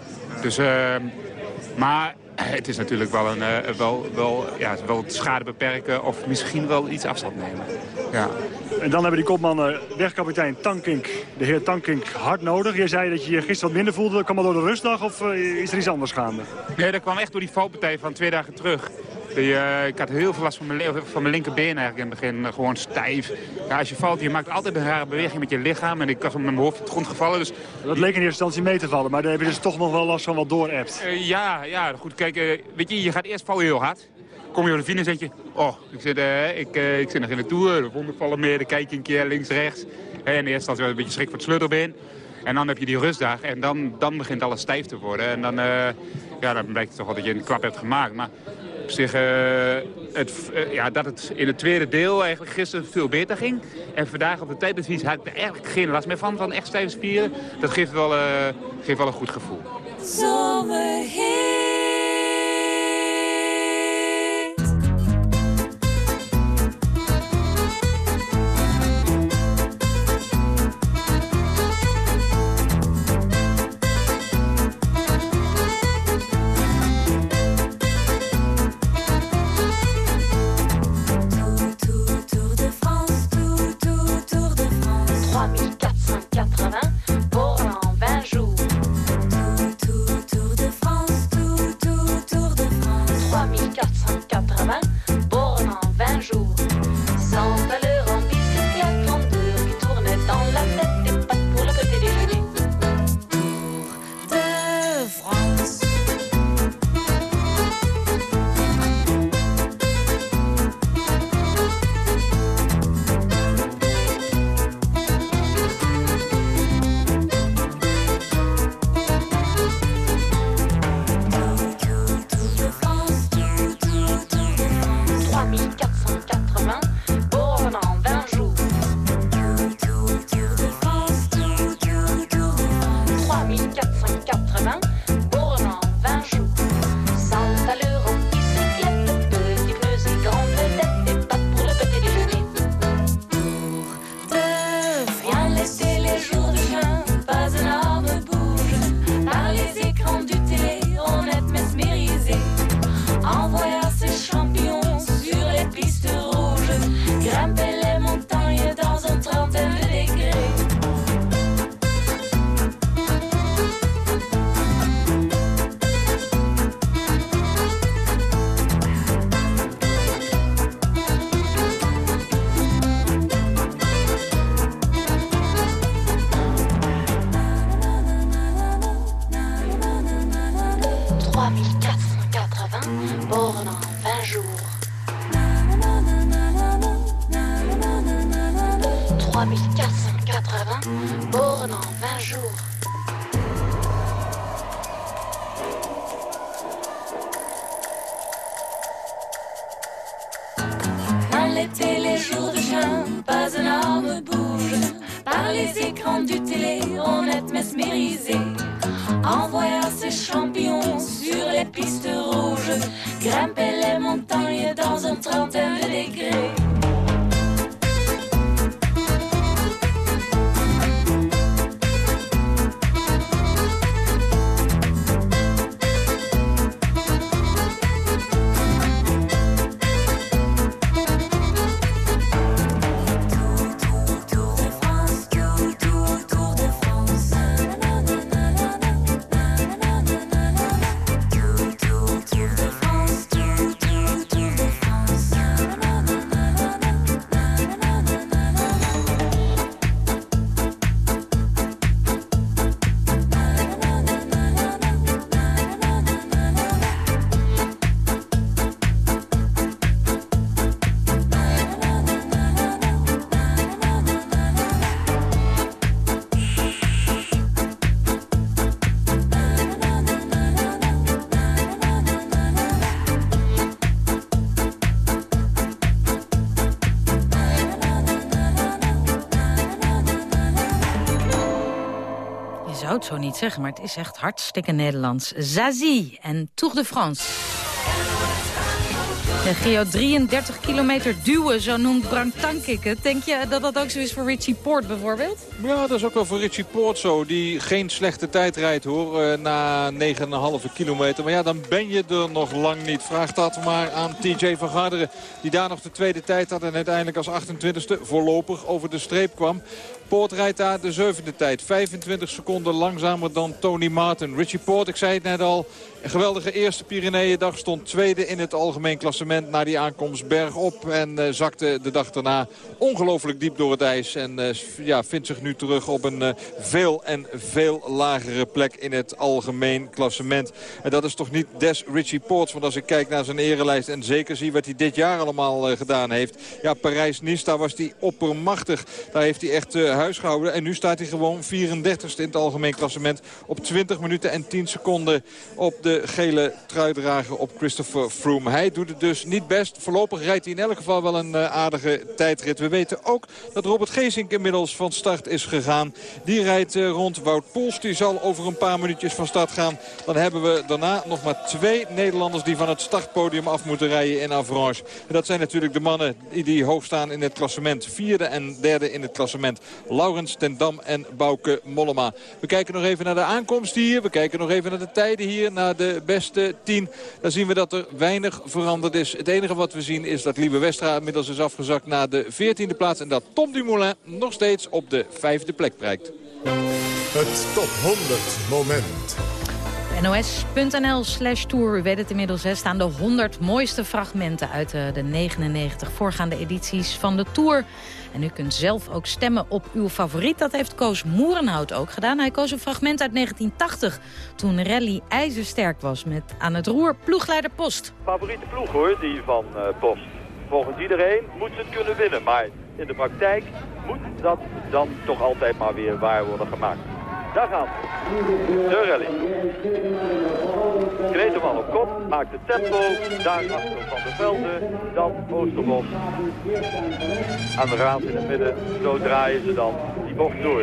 Dus, uh, maar *clears throat* het is natuurlijk wel, een, uh, wel, wel, ja, wel schade beperken of misschien wel iets afstand nemen. Ja. En dan hebben die kopmannen wegkapitein Tankink, de heer Tankink, hard nodig. Je zei dat je je gisteren wat minder voelde. Kwam dat door de rustdag of uh, is er iets anders gaande? Nee, dat kwam echt door die valpartij van twee dagen terug. Die, eh, ik had heel veel last van mijn, van mijn linkerbeen eigenlijk in het begin. eh, gewoon stijf. Ja, als je valt, je maakt altijd een rare beweging met je lichaam. En ik was met mijn hoofd op de grond gevallen. Dus Dat leek in eerste instantie mee te vallen, maar daar heb je dus toch nog wel last van wat doorebt. Eh, ja, ja, goed. Kijk, weet je, je gaat eerst vallen heel hard. Kom je op de finish en zeg je, oh, ik zit, ik, ik zit nog in de Tour. De wonden vallen meer, dan kijk je een keer links, rechts. En in eerste instantie wel een beetje schrik voor het sleutelbeen. En dan heb je die rustdag en dan, dan begint alles stijf te worden. En dan, eh, ja, dan blijkt het toch wel dat je een klap hebt gemaakt. Maar op zich, eh, het, eh, ja, dat het in het tweede deel eigenlijk gisteren veel beter ging. En vandaag op de tijdbevies had ik er eigenlijk geen last meer van, van echt stijve spieren. Dat geeft wel, eh, geeft wel een goed gevoel. Niet zeggen, maar het is echt hartstikke Nederlands. Zazie en Tour de France. De Geo 33 kilometer duwen, zo noemt Frank Tankik het. Denk je dat dat ook zo is voor Richie Poort bijvoorbeeld? Ja, dat is ook wel voor Richie Poort zo. Die geen slechte tijd rijdt hoor. eh, na 9,5 kilometer. Maar ja, dan ben je er nog lang niet. Vraag dat maar aan TJ van Garderen. Die daar nog de tweede tijd had. En uiteindelijk als 28e voorlopig over de streep kwam. Poort rijdt daar de zevende tijd. 25 seconden langzamer dan Tony Martin. Richie Poort, ik zei het net al, een geweldige eerste Pyreneeëndag. Stond tweede in het algemeen klassement na die aankomst bergop. En eh, zakte de dag daarna ongelooflijk diep door het ijs. En eh, ja, vindt zich nu terug op een eh, veel en veel lagere plek in het algemeen klassement. En dat is toch niet des Richie Poorts. Want als ik kijk naar zijn erelijst en zeker zie wat hij dit jaar allemaal gedaan heeft. Ja, Parijs-Nice, daar was hij oppermachtig. Daar heeft hij echt En nu staat hij gewoon 34ste in het algemeen klassement. Op 20 minuten en 10 seconden op de gele truidrager op Christopher Froome. Hij doet het dus niet best. Voorlopig rijdt hij in elk geval wel een eh, aardige tijdrit. We weten ook dat Robert Geesink inmiddels van start is gegaan. Die rijdt eh, rond. Wout Poels die zal over een paar minuutjes van start gaan. Dan hebben we daarna nog maar twee Nederlanders die van het startpodium af moeten rijden in Avranches. En dat zijn natuurlijk de mannen die hoog staan in het klassement. Vierde en derde in het klassement. Laurens ten Dam en Bouke Mollema. We kijken nog even naar de aankomst hier. We kijken nog even naar de tijden hier. Naar de beste tien. Dan zien we dat er weinig veranderd is. Het enige wat we zien is dat Liebe Westra inmiddels is afgezakt naar de veertiende plaats. En dat Tom Dumoulin nog steeds op de vijfde plek bereikt. Het top 100 moment. NOS.nl slash tour. U weet het inmiddels, hè, staan de 100 mooiste fragmenten uit eh, de 99 voorgaande edities van de Tour. En u kunt zelf ook stemmen op uw favoriet. Dat heeft Koos Moerenhout ook gedaan. Hij koos een fragment uit 1980, toen Rally ijzersterk was met aan het roer ploegleider Post. favoriete ploeg hoor, die van eh, Post. Volgens iedereen moet ze het kunnen winnen. Maar in de praktijk moet dat dan toch altijd maar weer waar worden gemaakt. Daar gaan. De rally. Kreteman op kop, maakt het tempo. Daarachter Van der Velde, dan Oosterbos. Aan de raad in het midden, zo draaien ze dan die bocht door.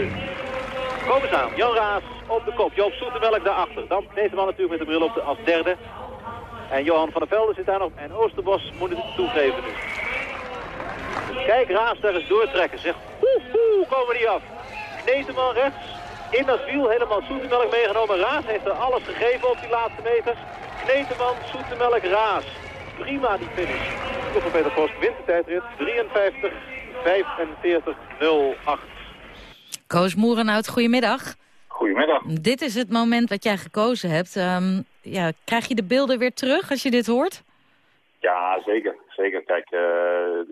Kom eens aan, Jan Raas op de kop. Joop Soetemelk daarachter. Dan deze man natuurlijk met de bril op de, als derde. En Johan van der Velde zit daar nog. En Oosterbos moet het toegeven nu. Kijk, Raas daar eens doortrekken. Zeg, hoe, hoe, komen die af. Kneteman rechts. In dat wiel helemaal Soetemelk meegenomen. Raas heeft er alles gegeven op die laatste meters. Kneteman, Soetemelk, Raas. Prima die finish. Van Peter Post wint de tijdrit. 53, 45, 08. Koos Moerenhout, goedemiddag. Goedemiddag. Dit is het moment wat jij gekozen hebt. Ehm, ja, krijg je de beelden weer terug als je dit hoort? Ja, zeker. Zeker. Kijk, eh,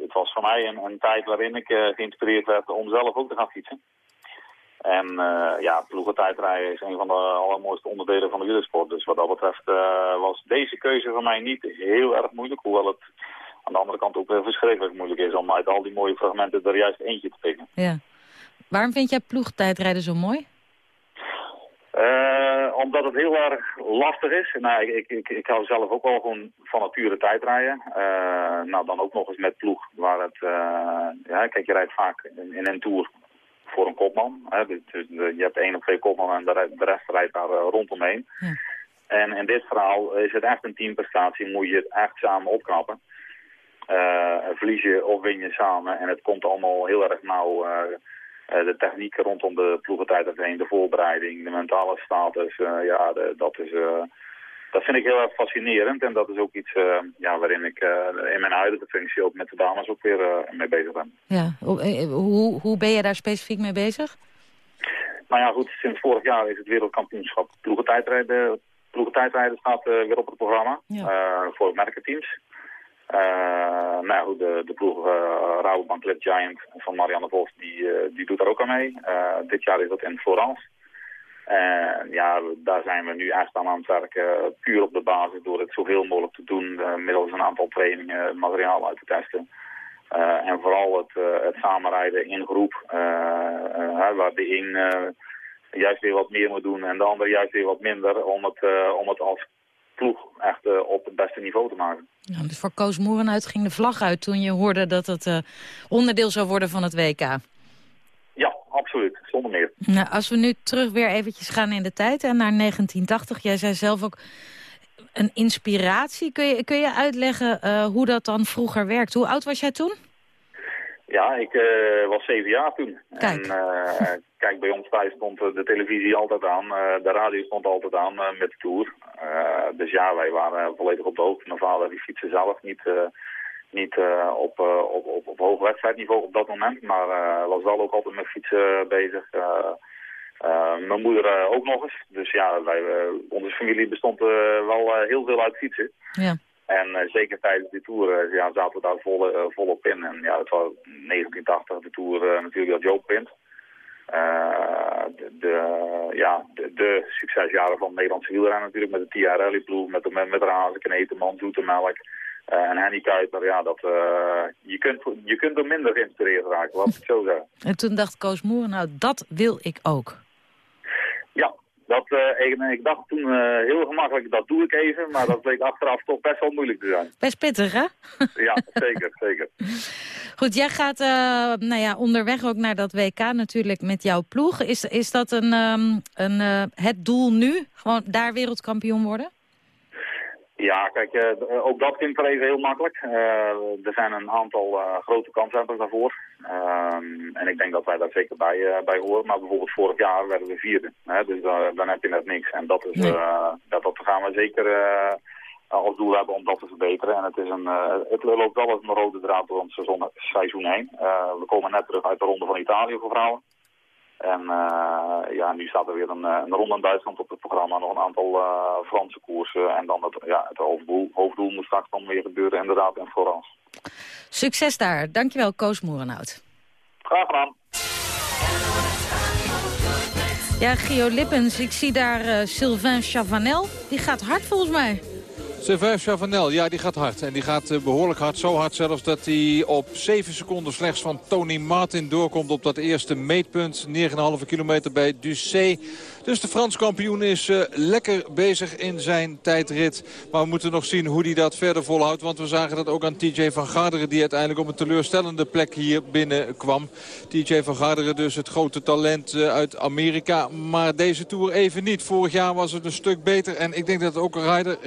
het was voor mij een, een tijd waarin ik eh, geïnspireerd werd om zelf ook te gaan fietsen. En uh, ja, ploegentijdrijden is een van de allermooiste onderdelen van de wielersport. Dus wat dat betreft eh, was deze keuze voor mij niet heel erg moeilijk. Hoewel het aan de andere kant ook weer verschrikkelijk moeilijk is om uit al die mooie fragmenten er juist eentje te pikken. Ja. Waarom vind jij ploegtijdrijden zo mooi? Uh, omdat het heel erg lastig is. Nou, ik, ik, ik, hou zelf ook wel gewoon van het pure tijdrijden. Uh, nou, dan ook nog eens met ploeg. Waar het, uh, ja, kijk, je rijdt vaak in, in een tour voor een kopman. Hè. Dus, je hebt één of twee kopmannen en de, re- de rest rijdt daar rondomheen. Ja. En in dit verhaal is het echt een teamprestatie. Moet je het echt samen opknappen. verlies je of win je samen. En het komt allemaal heel erg nauw... Uh, de techniek rondom de ploegentijd heen, de voorbereiding, de mentale status, uh, ja, de, dat is... Uh, dat vind ik heel erg fascinerend en dat is ook iets ja, waarin ik in mijn huidige functie ook met de dames ook weer mee bezig ben. Ja, hoe, hoe ben je daar specifiek mee bezig? Nou ja, goed, sinds vorig jaar is het wereldkampioenschap ploegentijdrijden. Ploegentijdrijden staat weer op het programma ja. voor merkenteams. Uh, nou goed, de, de ploeg uh, Rabobank Club Giant van Marianne Vos, die, uh, die doet daar ook aan mee. dit jaar is dat in Florence. En ja, daar zijn we nu echt aan aan het werken, puur op de basis, door het zoveel mogelijk te doen, middels een aantal trainingen, materiaal uit te testen. en vooral het, het samenrijden in groep, waar de een juist weer wat meer moet doen en de ander juist weer wat minder, om het, om het als ploeg echt op het beste niveau te maken. Ja, dus voor Koos Moerenhuis ging de vlag uit toen je hoorde dat het onderdeel zou worden van het WK. Ja, absoluut. Zonder meer. Nou, als we nu terug weer eventjes gaan in de tijd en naar 1980. Jij zei zelf ook een inspiratie. Kun je, kun je uitleggen uh, hoe dat dan vroeger werkt? Hoe oud was jij toen? Ja, ik was zeven jaar toen. Kijk. En, kijk, bij ons thuis stond de televisie altijd aan. De radio stond altijd aan met de Tour. Dus ja, wij waren volledig op de hoogte. Mijn vader die fietste zelf niet, Niet eh, op, eh, op, op, op hoog wedstrijdniveau op dat moment, maar eh, was wel ook altijd met fietsen bezig. Mijn moeder ook nog eens. Dus ja, wij, onze familie bestond wel heel veel uit fietsen. Ja. En zeker tijdens die tour ja, zaten we daar vol, eh, volop in. En ja, het was 1980 de tour eh, natuurlijk dat Joop wint. Eh, de, de, ja, de, de succesjaren van het Nederlandse wielrennen natuurlijk. Met de TIA Rally ploeg, met, de- met, met Razen, Kneteman, Zoetemelk. Eh, en Henny Kuiper, ja, dat, eh, je, kunt, je kunt er minder geïnspireerd raken, laat ik het zo zeggen. *laughs* En toen dacht Koos Moeren, nou, dat wil ik ook. Ja, dat, eh, ik, ik dacht toen heel gemakkelijk, dat doe ik even. Maar dat bleek achteraf toch best wel moeilijk te zijn. Best pittig, hè? *laughs* Ja, zeker, zeker. Goed, jij gaat nou ja, onderweg ook naar dat WK natuurlijk met jouw ploeg. Is, is dat een, ehm, een, het doel nu? Gewoon daar wereldkampioen worden? Ja, kijk, eh, ook dat klinkt er even heel makkelijk. Eh, er zijn een aantal eh, grote kanshebbers daarvoor. Ehm, en ik denk dat wij daar zeker bij, eh, bij horen. Maar bijvoorbeeld vorig jaar werden we vierde. Hè? Dus dan- dan heb je net niks. En dat, is, eh, dat, dat gaan we zeker eh, als doel hebben om dat te verbeteren. En het, is een, eh, het loopt wel als een rode draad door ons seizoen, heen. Eh, we komen net terug uit de Ronde van Italië voor vrouwen. En eh, ja, nu staat er weer een, eh, een ronde in Duitsland op het programma. Nog een aantal eh, Franse koersen. En dan het, ja, het hoofddoel, hoofddoel moet straks dan weer gebeuren inderdaad in Florence. Succes daar. Dankjewel, Koos Moerenhout. Graag gedaan. Ja, Gio Lippens, ik zie daar Sylvain Chavanel. Die gaat hard volgens mij. Sylvain Chavanel, ja, die gaat hard. En die gaat eh, behoorlijk hard. Zo hard zelfs dat hij op 7 seconden slechts van Tony Martin doorkomt op dat eerste meetpunt. 9,5 kilometer bij Ducé. Dus de Frans kampioen is eh, lekker bezig in zijn tijdrit. Maar we moeten nog zien hoe hij dat verder volhoudt. Want we zagen dat ook aan TJ van Garderen... die uiteindelijk op een teleurstellende plek hier binnenkwam. TJ van Garderen dus het grote talent eh, uit Amerika. Maar deze Tour even niet. Vorig jaar was het een stuk beter. En ik denk dat ook Ryder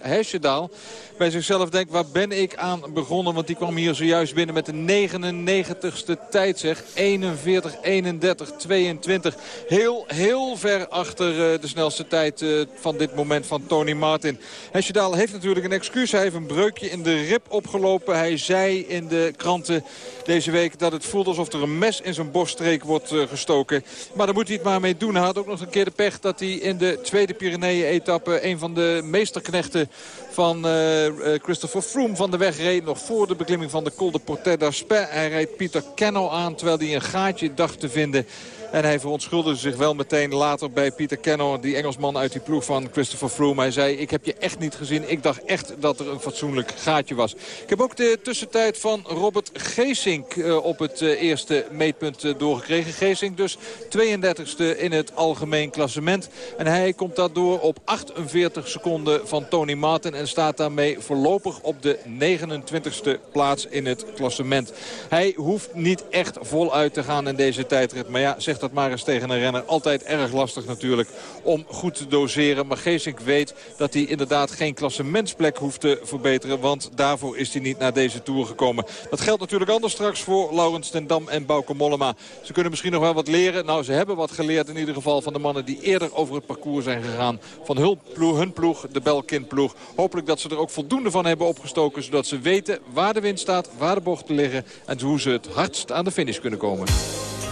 Hesjedaal bij zichzelf denkt... waar ben ik aan begonnen? Want die kwam hier zojuist binnen met de 99ste tijd zeg. 41, 31, 22. Heel, heel ver achter eh, de snelste tijd eh, van dit moment van Tony Martin. Hesjedaal heeft natuurlijk een excuus. Hij heeft een breukje in de rib opgelopen. Hij zei in de kranten deze week dat het voelt alsof er een mes in zijn borststreek wordt eh, gestoken. Maar daar moet hij het maar mee doen. Hij had ook nog een keer de pech dat hij in de tweede Pyreneeën-etappe... een van de meesterknechten van eh, eh, Christopher Froome van de weg reed. Nog voor de beklimming van de Col de Portet d'Aspin. Hij reed Pieter Kenno aan terwijl hij een gaatje dacht te vinden. En hij verontschuldigde zich wel meteen later bij Pieter Kenno, die Engelsman uit die ploeg van Christopher Froome. Hij zei, ik heb je echt niet gezien. Ik dacht echt dat er een fatsoenlijk gaatje was. Ik heb ook de tussentijd van Robert Geesink eh, op het eerste meetpunt doorgekregen. Geesink dus 32e in het algemeen klassement. En hij komt daardoor op 48 seconden van Tony Martin. En staat daarmee voorlopig op de 29e plaats in het klassement. Hij hoeft niet echt voluit te gaan in deze tijdrit. Maar ja, zeg dat maar eens tegen een renner. Altijd erg lastig natuurlijk om goed te doseren. Maar Geesink weet dat hij inderdaad geen klassementsplek hoeft te verbeteren. Want daarvoor is hij niet naar deze Tour gekomen. Dat geldt natuurlijk anders straks voor Laurens ten Dam en Bauke Mollema. Ze kunnen misschien nog wel wat leren. Nou, ze hebben wat geleerd in ieder geval van de mannen die eerder over het parcours zijn gegaan. Van hun ploeg, hun ploeg de Belkin ploeg. Hopelijk dat ze er ook voldoende van hebben opgestoken. Zodat ze weten waar de wind staat, waar de bochten liggen. En hoe ze het hardst aan de finish kunnen komen.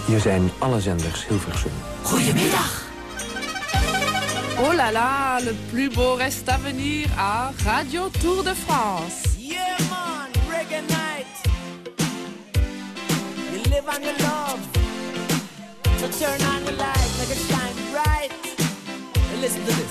Hier zijn alle zenders Hilversum. Goedemiddag. Oh là là, le plus beau reste à venir à Radio Tour de France. Yeah, man, reggae night. You live on your love. So turn on the light, make it shine bright. And listen to this.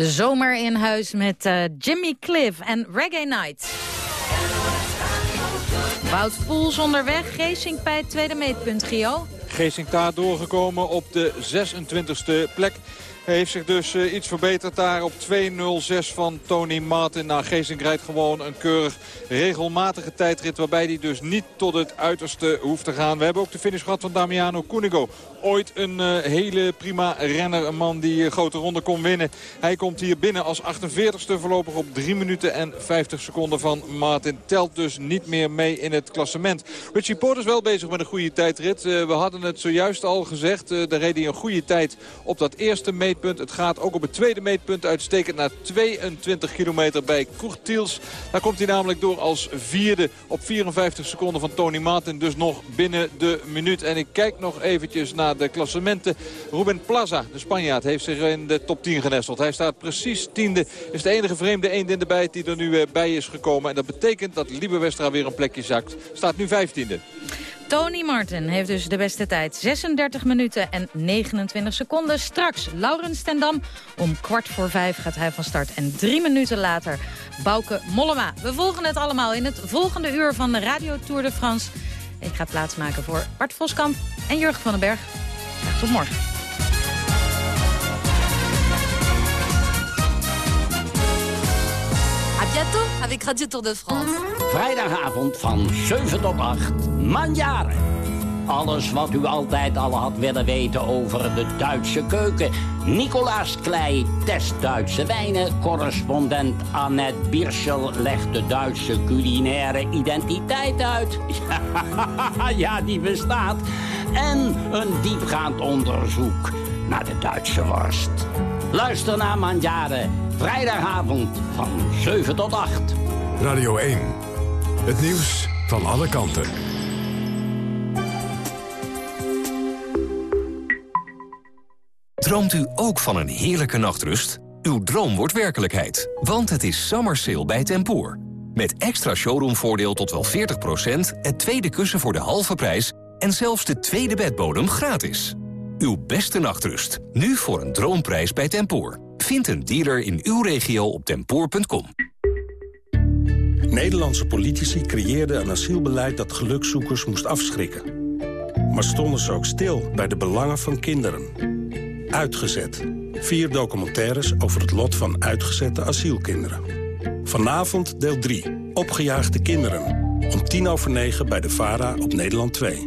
De zomer in huis met eh, Jimmy Cliff en Reggae Night. Wout Poels onderweg, Geesink bij het tweede meetpunt, Gio. Geesink daar doorgekomen op de 26e plek. Hij heeft zich dus eh, iets verbeterd daar op 2.06 van Tony Martin. Nou, Geesink rijdt gewoon een keurig regelmatige tijdrit... waarbij hij dus niet tot het uiterste hoeft te gaan. We hebben ook de finish gehad van Damiano Cunego. Ooit een eh, hele prima renner, een man die uh, grote ronde kon winnen. Hij komt hier binnen als 48ste voorlopig op 3 minuten en 50 seconden van Martin. Telt dus niet meer mee in het klassement. Richie Porter is wel bezig met een goede tijdrit. Uh, we hadden het zojuist al gezegd. Daar reed hij een goede tijd op dat eerste meetpunt. Het gaat ook op het tweede meetpunt uitstekend naar 22 kilometer bij Courtiels. Daar komt hij namelijk door als vierde op 54 seconden van Tony Martin. Dus nog binnen de minuut. En ik kijk nog eventjes naar de klassementen. Ruben Plaza, de Spanjaard, heeft zich in de top 10 genesteld. Hij staat precies tiende. Is de enige vreemde eend in de bijt die er nu uh, bij is gekomen. En dat betekent dat Liebe Westra weer een plekje zakt. Staat nu vijftiende. Tony Martin heeft dus de beste tijd. 36 minuten en 29 seconden. Straks Laurens ten Dam. Om kwart voor vijf gaat hij van start. En drie minuten later Bouke Mollema. We volgen het allemaal in het volgende uur van de Radio Tour de France. Ik ga plaatsmaken voor Bart Voskamp en Jurgen van den Berg. Graag tot morgen. À bientôt avec Radio Tour de France. Vrijdagavond van 7 tot 8. Manjaren. Alles wat u altijd al had willen weten over de Duitse keuken. Nicolaas Klei test Duitse wijnen. Correspondent Annette Birschel legt de Duitse culinaire identiteit uit. *laughs* ja, die bestaat. En een diepgaand onderzoek naar de Duitse worst. Luister naar Manjaren. Vrijdagavond van 7 tot 8. Radio 1. Het nieuws van alle kanten. Droomt u ook van een heerlijke nachtrust? Uw droom wordt werkelijkheid, want het is summer bij Tempoor. Met extra showroomvoordeel tot wel 40%, het tweede kussen voor de halve prijs... en zelfs de tweede bedbodem gratis. Uw beste nachtrust, nu voor een droomprijs bij Tempoor. Vind een dealer in uw regio op tempoor.com. Nederlandse politici creëerden een asielbeleid dat gelukzoekers moest afschrikken. Maar stonden ze ook stil bij de belangen van kinderen. Uitgezet. Vier documentaires over het lot van uitgezette asielkinderen. Vanavond deel 3. Opgejaagde kinderen. Om tien over negen bij de VARA op Nederland 2.